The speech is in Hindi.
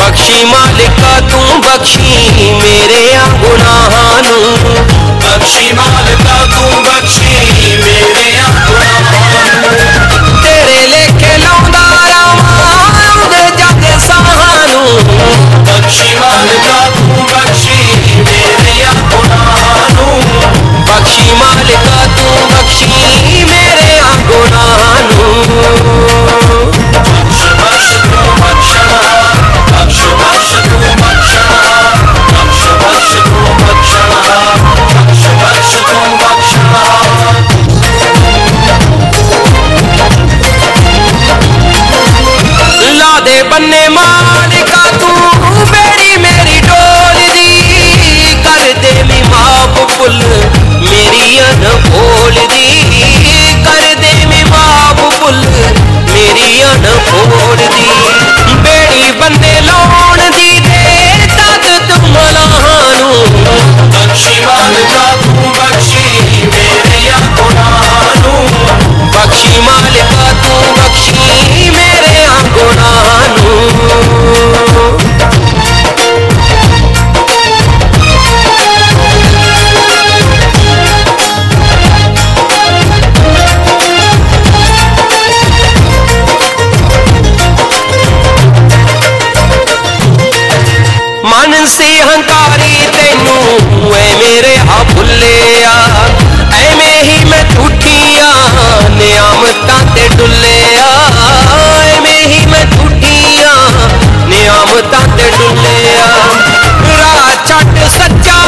बख्शी मालिका तू बख्शी मेरे या गुनाहानू बख्शी मालिका बन्ने माँ बोलिया चट सच्चा